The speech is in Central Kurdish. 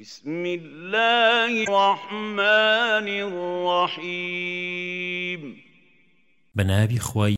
بسم الله الرحمن الرحيم بنابي خوي